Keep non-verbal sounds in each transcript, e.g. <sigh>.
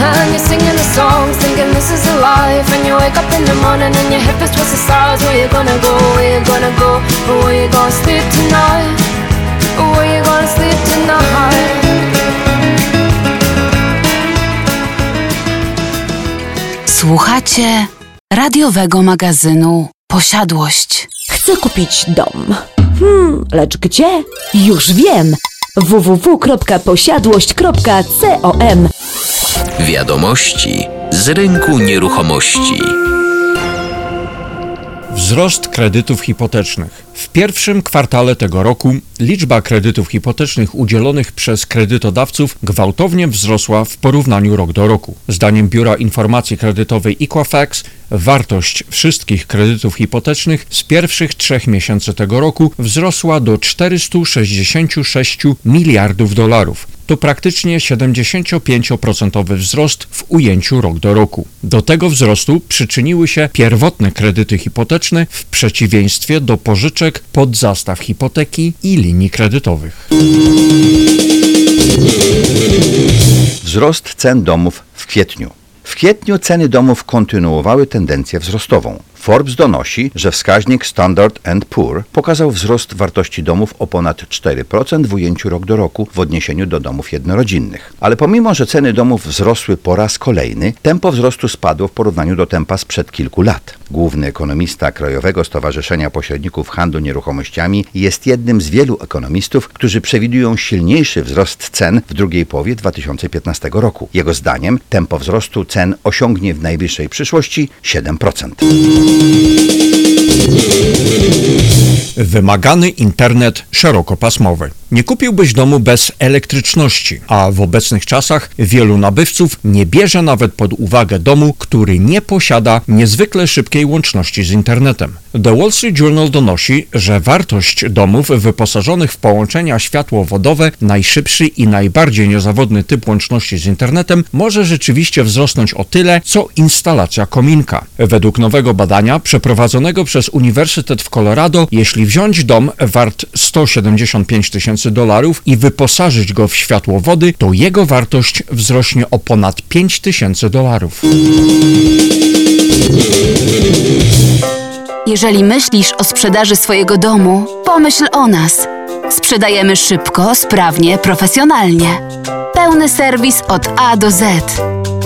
And you're singing the songs, thinking this is a life. And you wake up in the morning and your hip is twisted sides. Where you gonna go? Where you gonna go? Where you gonna sleep tonight? Where you gonna sleep tonight? Słuchacie radiowego magazynu Posiadłość. Chcę kupić dom. Hmm, lecz gdzie? Już wiem! www.posiadłość.com Wiadomości z rynku nieruchomości. Wzrost kredytów hipotecznych. W pierwszym kwartale tego roku liczba kredytów hipotecznych udzielonych przez kredytodawców gwałtownie wzrosła w porównaniu rok do roku. Zdaniem Biura Informacji Kredytowej Equifax wartość wszystkich kredytów hipotecznych z pierwszych trzech miesięcy tego roku wzrosła do 466 miliardów dolarów. To praktycznie 75% wzrost w ujęciu rok do roku. Do tego wzrostu przyczyniły się pierwotne kredyty hipoteczne w przeciwieństwie do pożyczek pod zastaw hipoteki i linii kredytowych. Wzrost cen domów w kwietniu. W kwietniu ceny domów kontynuowały tendencję wzrostową. Forbes donosi, że wskaźnik Standard Poor pokazał wzrost wartości domów o ponad 4% w ujęciu rok do roku w odniesieniu do domów jednorodzinnych. Ale pomimo, że ceny domów wzrosły po raz kolejny, tempo wzrostu spadło w porównaniu do tempa sprzed kilku lat. Główny ekonomista Krajowego Stowarzyszenia Pośredników Handlu Nieruchomościami jest jednym z wielu ekonomistów, którzy przewidują silniejszy wzrost cen w drugiej połowie 2015 roku. Jego zdaniem tempo wzrostu cen osiągnie w najbliższej przyszłości 7%. Wymagany internet szerokopasmowy. Nie kupiłbyś domu bez elektryczności, a w obecnych czasach wielu nabywców nie bierze nawet pod uwagę domu, który nie posiada niezwykle szybkiej łączności z internetem. The Wall Street Journal donosi, że wartość domów wyposażonych w połączenia światłowodowe, najszybszy i najbardziej niezawodny typ łączności z internetem, może rzeczywiście wzrosnąć o tyle, co instalacja kominka. Według nowego badania przeprowadzonego przez Uniwersytet w Colorado, jeśli wziąć dom wart 175 tysięcy dolarów i wyposażyć go w światłowody, to jego wartość wzrośnie o ponad 5 tysięcy dolarów. Jeżeli myślisz o sprzedaży swojego domu, pomyśl o nas. Sprzedajemy szybko, sprawnie, profesjonalnie. Pełny serwis od A do Z.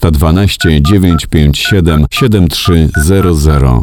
312 957 7300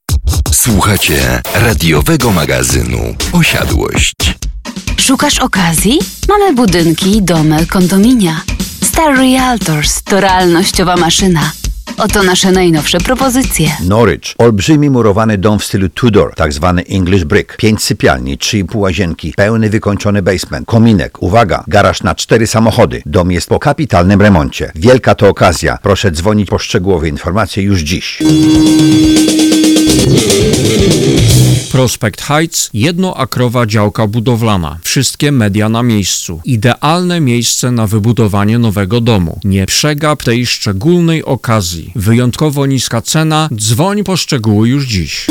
Słuchacie radiowego magazynu Posiadłość. Szukasz okazji? Mamy budynki, domy, kondominia. Star Realtors to realnościowa maszyna. Oto nasze najnowsze propozycje. Norwich. Olbrzymi murowany dom w stylu Tudor, tak zwany English Brick. Pięć sypialni, trzy i pół łazienki, pełny wykończony basement, kominek, uwaga, garaż na cztery samochody. Dom jest po kapitalnym remoncie. Wielka to okazja. Proszę dzwonić po szczegółowe informacje już dziś. Prospect Heights, jednoakrowa działka budowlana. Wszystkie media na miejscu. Idealne miejsce na wybudowanie nowego domu. Nie przegap tej szczególnej okazji. Wyjątkowo niska cena. Dzwoń po szczegóły już dziś.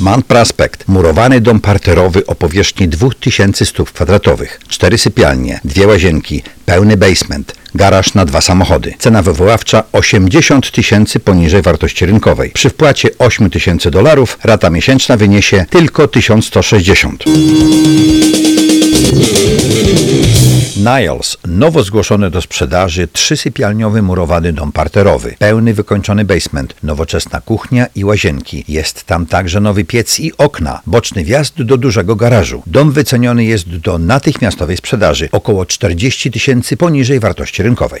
Man Prospect. Murowany dom parterowy o powierzchni 2000 stóp kwadratowych. Cztery sypialnie, dwie łazienki, pełny basement, garaż na dwa samochody. Cena wywoławcza 80 tysięcy poniżej wartości rynkowej. Przy wpłacie 8 tysięcy dolarów rata miesięczna wyniesie tylko 1160. Niles, nowo zgłoszony do sprzedaży trzysypialniowy murowany dom parterowy, pełny wykończony basement, nowoczesna kuchnia i łazienki. Jest tam także nowy piec i okna, boczny wjazd do dużego garażu. Dom wyceniony jest do natychmiastowej sprzedaży, około 40 tysięcy poniżej wartości rynkowej.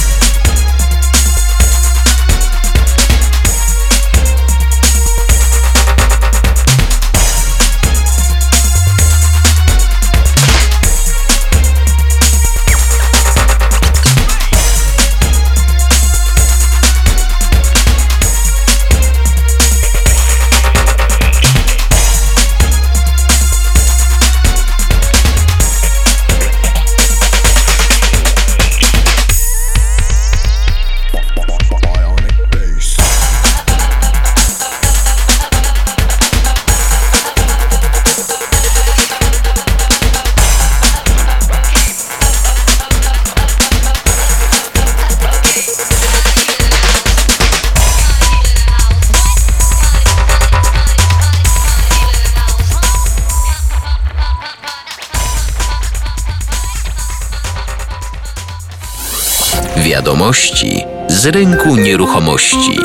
Z rynku nieruchomości.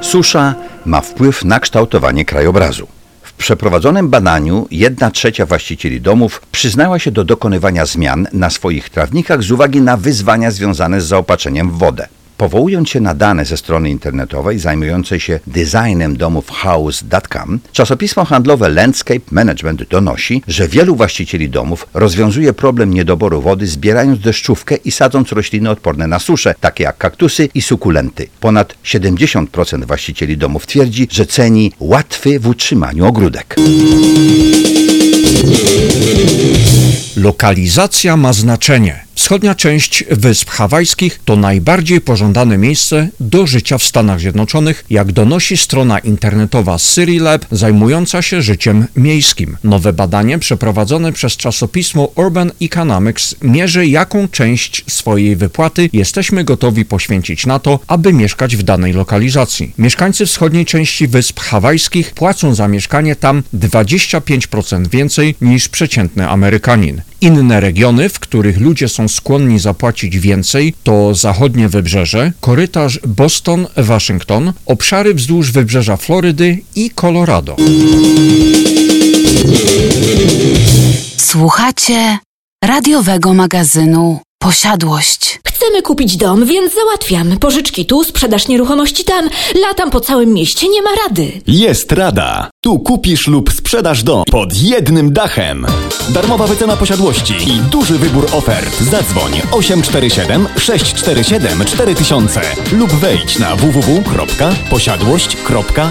Susza ma wpływ na kształtowanie krajobrazu. W przeprowadzonym badaniu jedna trzecia właścicieli domów przyznała się do dokonywania zmian na swoich trawnikach z uwagi na wyzwania związane z zaopatrzeniem w wodę. Powołując się na dane ze strony internetowej zajmującej się designem domów house.com, czasopismo handlowe Landscape Management donosi, że wielu właścicieli domów rozwiązuje problem niedoboru wody zbierając deszczówkę i sadząc rośliny odporne na suszę, takie jak kaktusy i sukulenty. Ponad 70% właścicieli domów twierdzi, że ceni łatwy w utrzymaniu ogródek. Lokalizacja ma znaczenie. Wschodnia część Wysp Hawajskich to najbardziej pożądane miejsce do życia w Stanach Zjednoczonych, jak donosi strona internetowa Lab zajmująca się życiem miejskim. Nowe badanie przeprowadzone przez czasopismo Urban Economics mierzy, jaką część swojej wypłaty jesteśmy gotowi poświęcić na to, aby mieszkać w danej lokalizacji. Mieszkańcy wschodniej części Wysp Hawajskich płacą za mieszkanie tam 25% więcej niż przeciętny Amerykanin. Inne regiony, w których ludzie są skłonni zapłacić więcej, to zachodnie wybrzeże, korytarz Boston-Waszyngton, obszary wzdłuż wybrzeża Florydy i Colorado. Słuchacie radiowego magazynu Posiadłość. Chcemy kupić dom, więc załatwiam. Pożyczki tu, sprzedaż nieruchomości tam. Latam po całym mieście, nie ma rady. Jest rada. Tu kupisz lub sprzedasz dom pod jednym dachem. Darmowa wycena posiadłości i duży wybór ofert. Zadzwoń 847 647 4000 lub wejdź na www.posiadłość.com.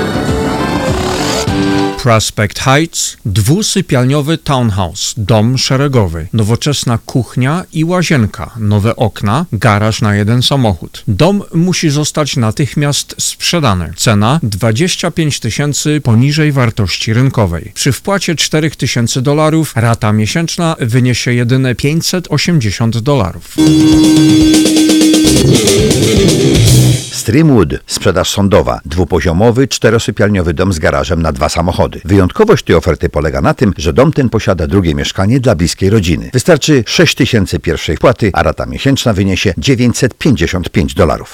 Prospect Heights, dwusypialniowy townhouse, dom szeregowy, nowoczesna kuchnia i łazienka, nowe okna, garaż na jeden samochód. Dom musi zostać natychmiast sprzedany. Cena 25 tysięcy poniżej wartości rynkowej. Przy wpłacie 4 tysięcy dolarów rata miesięczna wyniesie jedynie 580 dolarów. Streamwood, sprzedaż sądowa, dwupoziomowy, czterosypialniowy dom z garażem na dwa samochody. Wyjątkowość tej oferty polega na tym, że dom ten posiada drugie mieszkanie dla bliskiej rodziny. Wystarczy 6 tysięcy pierwszej wpłaty, a rata miesięczna wyniesie 955 dolarów.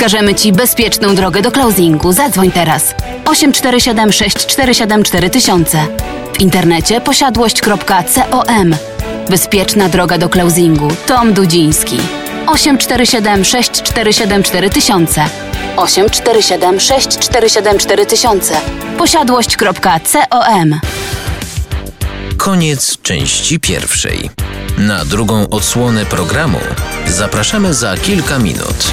Wskażemy Ci bezpieczną drogę do closingu. Zadzwoń teraz. 847 647 4000. W internecie posiadłość.com. Bezpieczna droga do closingu. Tom Dudziński. 847 647 4000. 847 647 4000. Posiadłość.com. Koniec części pierwszej. Na drugą odsłonę programu zapraszamy za kilka minut.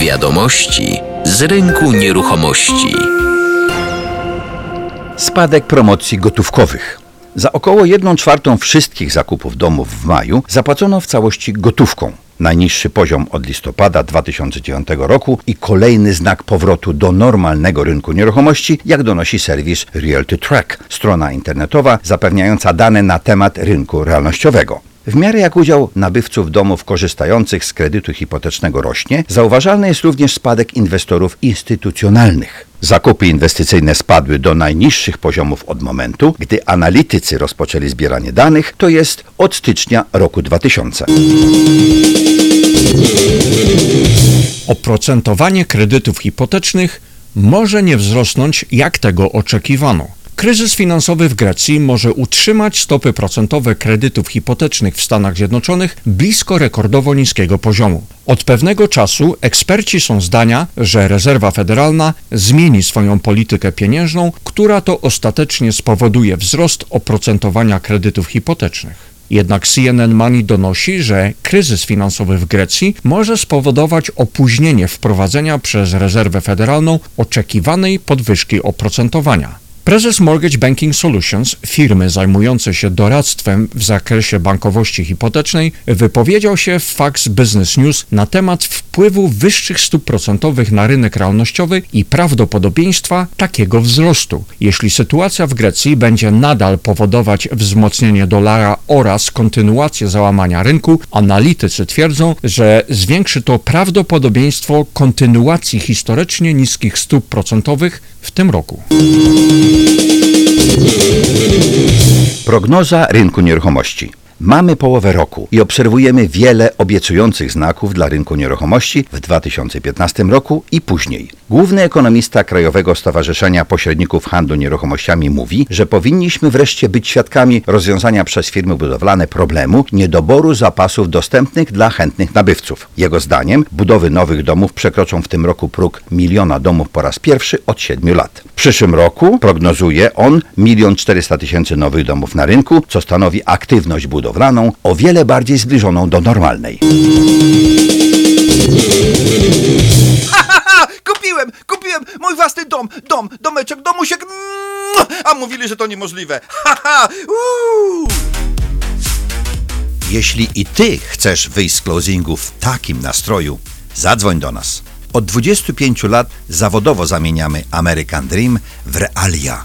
Wiadomości z rynku nieruchomości. Spadek promocji gotówkowych. Za około 1 czwartą wszystkich zakupów domów w maju zapłacono w całości gotówką. Najniższy poziom od listopada 2009 roku i kolejny znak powrotu do normalnego rynku nieruchomości, jak donosi serwis Realty Track, strona internetowa zapewniająca dane na temat rynku realnościowego. W miarę jak udział nabywców domów korzystających z kredytu hipotecznego rośnie, zauważalny jest również spadek inwestorów instytucjonalnych. Zakupy inwestycyjne spadły do najniższych poziomów od momentu, gdy analitycy rozpoczęli zbieranie danych, to jest od stycznia roku 2000. Oprocentowanie kredytów hipotecznych może nie wzrosnąć, jak tego oczekiwano. Kryzys finansowy w Grecji może utrzymać stopy procentowe kredytów hipotecznych w Stanach Zjednoczonych blisko rekordowo niskiego poziomu. Od pewnego czasu eksperci są zdania, że rezerwa federalna zmieni swoją politykę pieniężną, która to ostatecznie spowoduje wzrost oprocentowania kredytów hipotecznych. Jednak CNN Money donosi, że kryzys finansowy w Grecji może spowodować opóźnienie wprowadzenia przez rezerwę federalną oczekiwanej podwyżki oprocentowania. Prezes Mortgage Banking Solutions, firmy zajmującej się doradztwem w zakresie bankowości hipotecznej, wypowiedział się w Fax Business News na temat wpływu wyższych stóp procentowych na rynek realnościowy i prawdopodobieństwa takiego wzrostu. Jeśli sytuacja w Grecji będzie nadal powodować wzmocnienie dolara oraz kontynuację załamania rynku, analitycy twierdzą, że zwiększy to prawdopodobieństwo kontynuacji historycznie niskich stóp procentowych w tym roku. Prognoza rynku nieruchomości. Mamy połowę roku i obserwujemy wiele obiecujących znaków dla rynku nieruchomości w 2015 roku i później. Główny ekonomista Krajowego Stowarzyszenia Pośredników Handlu Nieruchomościami mówi, że powinniśmy wreszcie być świadkami rozwiązania przez firmy budowlane problemu niedoboru zapasów dostępnych dla chętnych nabywców. Jego zdaniem budowy nowych domów przekroczą w tym roku próg miliona domów po raz pierwszy od 7 lat. W przyszłym roku prognozuje on milion 400 tysięcy nowych domów na rynku, co stanowi aktywność budowlaną o wiele bardziej zbliżoną do normalnej. <laughs> Kupiłem, kupiłem mój własny dom, dom, domeczek, domusiek. A mówili, że to niemożliwe. <laughs> Haha, uuu. Jeśli i ty chcesz wyjść z closingu w takim nastroju, zadzwoń do nas. Od 25 lat zawodowo zamieniamy American Dream w realia,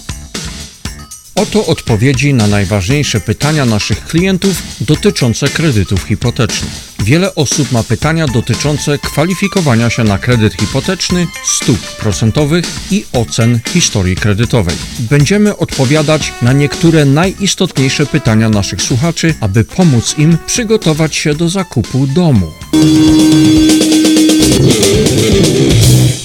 Oto odpowiedzi na najważniejsze pytania naszych klientów dotyczące kredytów hipotecznych. wiele osób ma pytania dotyczące kwalifikowania się na kredyt hipoteczny, stóp procentowych i ocen historii kredytowej. Będziemy odpowiadać na niektóre najistotniejsze pytania naszych słuchaczy, aby pomóc im przygotować się do zakupu domu.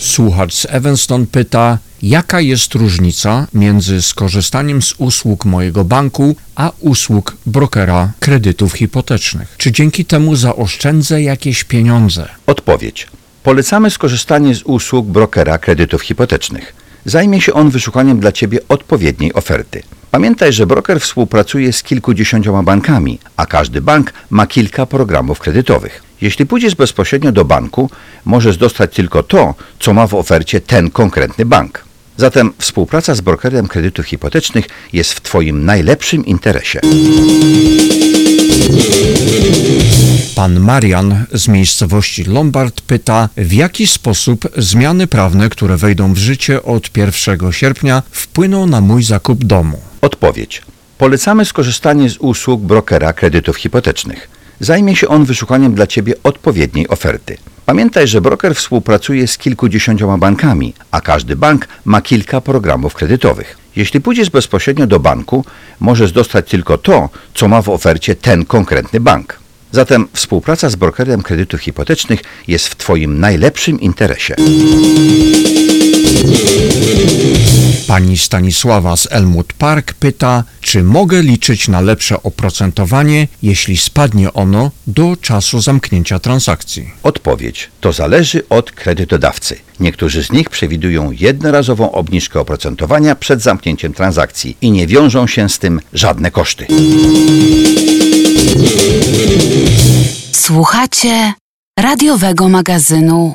Słuchacz z Evanston pyta, jaka jest różnica między skorzystaniem z usług mojego banku a usług brokera kredytów hipotecznych? Czy dzięki temu zaoszczędzę jakieś pieniądze? Odpowiedź. Polecamy skorzystanie z usług brokera kredytów hipotecznych. Zajmie się on wyszukaniem dla Ciebie odpowiedniej oferty. Pamiętaj, że broker współpracuje z kilkudziesięcioma bankami, a każdy bank ma kilka programów kredytowych. Jeśli pójdziesz bezpośrednio do banku, możesz dostać tylko to, co ma w ofercie ten konkretny bank. Zatem współpraca z brokerem kredytów hipotecznych jest w Twoim najlepszym interesie. Pan Marian z miejscowości Lombard pyta, w jaki sposób zmiany prawne, które wejdą w życie od 1 sierpnia, wpłyną na mój zakup domu. Odpowiedź. Polecamy skorzystanie z usług brokera kredytów hipotecznych. Zajmie się on wyszukaniem dla Ciebie odpowiedniej oferty. Pamiętaj, że broker współpracuje z kilkudziesięcioma bankami, a każdy bank ma kilka programów kredytowych. Jeśli pójdziesz bezpośrednio do banku, możesz dostać tylko to, co ma w ofercie ten konkretny bank. Zatem współpraca z brokerem kredytów hipotecznych jest w Twoim najlepszym interesie. Pani Stanisława z Elmwood Park pyta, czy mogę liczyć na lepsze oprocentowanie, jeśli spadnie ono do czasu zamknięcia transakcji? Odpowiedź. To zależy od kredytodawcy. Niektórzy z nich przewidują jednorazową obniżkę oprocentowania przed zamknięciem transakcji i nie wiążą się z tym żadne koszty. Słuchacie radiowego magazynu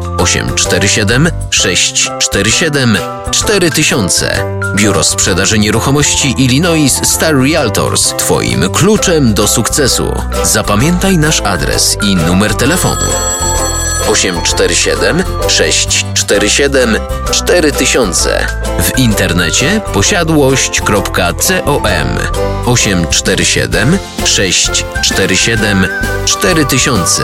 847 647 4000. Biuro Sprzedaży Nieruchomości Illinois Star Realtors. Twoim kluczem do sukcesu. Zapamiętaj nasz adres i numer telefonu. 847 647 4000 w internecie posiadłość.com 847 647 4000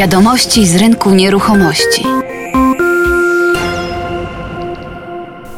Wiadomości z rynku nieruchomości.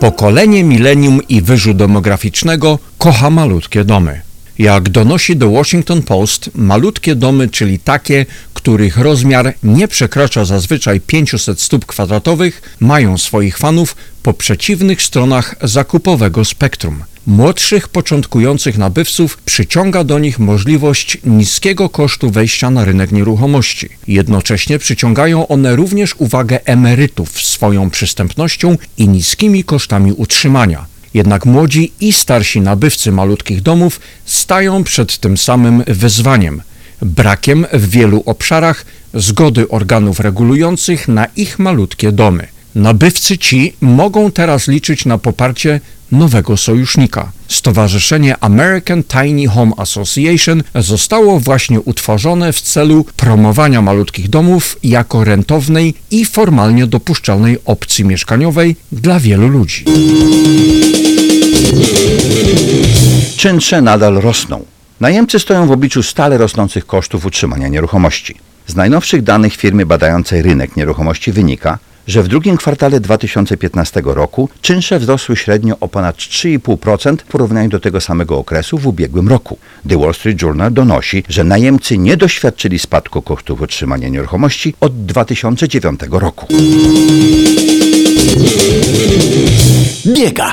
Pokolenie milenium i wyżu demograficznego kocha malutkie domy. Jak donosi The Washington Post, malutkie domy, czyli takie, których rozmiar nie przekracza zazwyczaj 500 stóp kwadratowych, mają swoich fanów po przeciwnych stronach zakupowego spektrum. Młodszych, początkujących nabywców przyciąga do nich możliwość niskiego kosztu wejścia na rynek nieruchomości. Jednocześnie przyciągają one również uwagę emerytów swoją przystępnością i niskimi kosztami utrzymania. Jednak młodzi i starsi nabywcy malutkich domów stają przed tym samym wyzwaniem brakiem w wielu obszarach zgody organów regulujących na ich malutkie domy. Nabywcy ci mogą teraz liczyć na poparcie nowego sojusznika. Stowarzyszenie American Tiny Home Association zostało właśnie utworzone w celu promowania malutkich domów jako rentownej i formalnie dopuszczalnej opcji mieszkaniowej dla wielu ludzi. Czynsze nadal rosną. Najemcy stoją w obliczu stale rosnących kosztów utrzymania nieruchomości. Z najnowszych danych firmy badającej rynek nieruchomości wynika, że w drugim kwartale 2015 roku czynsze wzrosły średnio o ponad 3,5% w porównaniu do tego samego okresu w ubiegłym roku. The Wall Street Journal donosi, że najemcy nie doświadczyli spadku kosztów utrzymania nieruchomości od 2009 roku. Biega,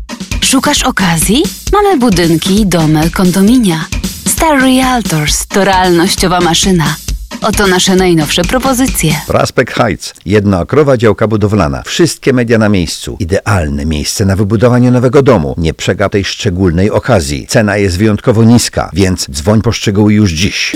Szukasz okazji? Mamy budynki, domy, kondominia. Star Realtors to realnościowa maszyna. Oto nasze najnowsze propozycje. Prospect Heights, jednookrowa działka budowlana, wszystkie media na miejscu, idealne miejsce na wybudowanie nowego domu. Nie przegap tej szczególnej okazji. Cena jest wyjątkowo niska, więc dzwoń po szczegóły już dziś.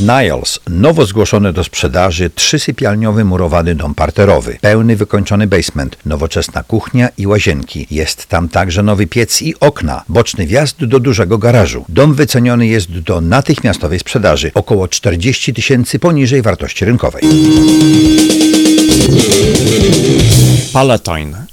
Niles, nowo zgłoszony do sprzedaży trzysypialniowy murowany dom parterowy, pełny wykończony basement, nowoczesna kuchnia i łazienki. Jest tam także nowy piec i okna, boczny wjazd do dużego garażu. Dom wyceniony jest do natychmiastowej sprzedaży, około 40 tysięcy poniżej wartości rynkowej. Palatine.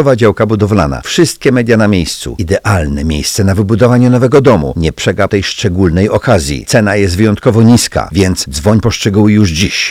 jednookrowa działka budowlana, wszystkie media na miejscu, idealne miejsce na wybudowanie nowego domu. Nie przegap tej szczególnej okazji. Cena jest wyjątkowo niska, więc dzwoń po szczegóły już dziś.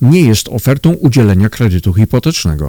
nie jest ofertą udzielenia kredytu hipotecznego.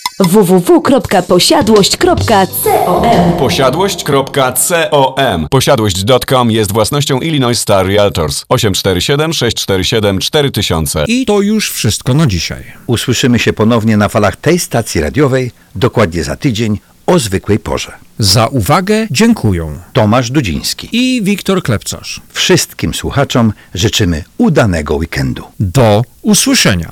www.posiadłość.com Posiadłość.com Posiadłość.com jest własnością Illinois Star Realtors 847 647 4000 I to już wszystko na dzisiaj. Usłyszymy się ponownie na falach tej stacji radiowej dokładnie za tydzień o zwykłej porze. Za uwagę dziękuję. Tomasz Dudziński i Wiktor Klepcarz. Wszystkim słuchaczom życzymy udanego weekendu. Do usłyszenia.